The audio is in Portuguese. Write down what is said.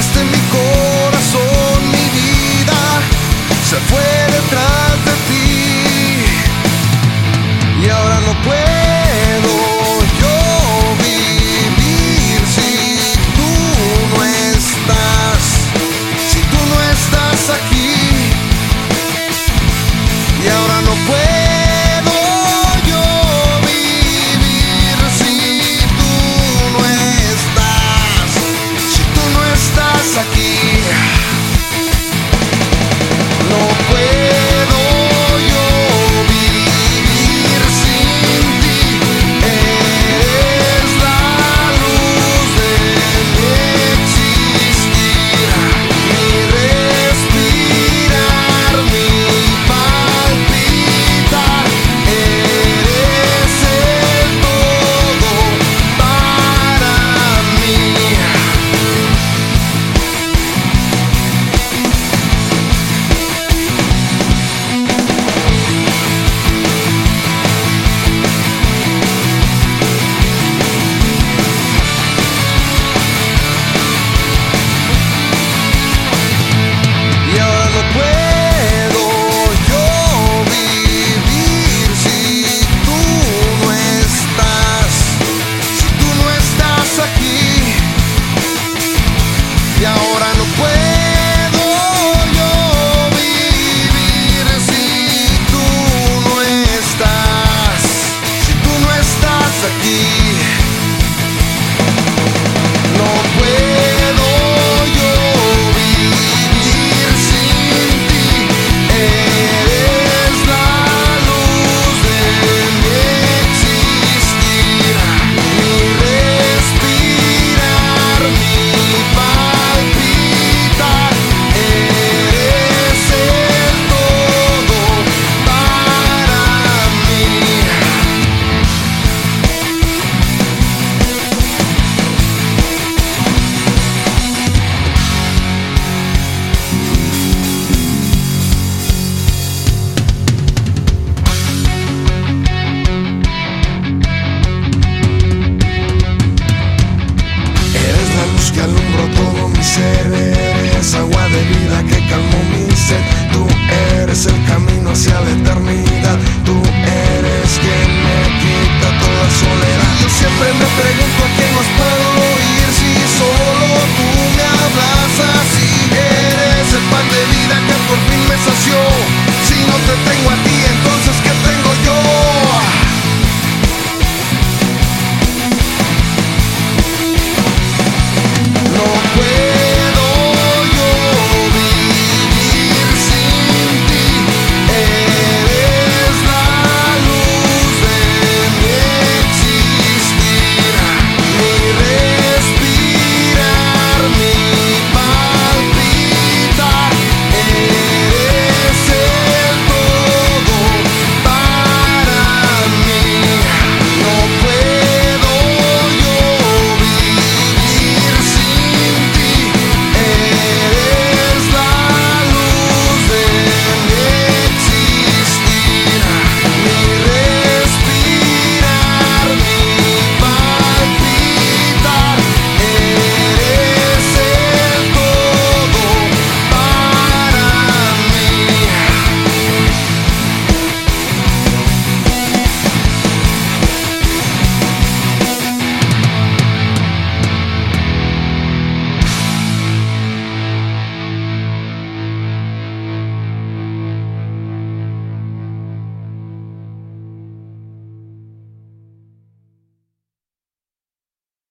Laste mi corazón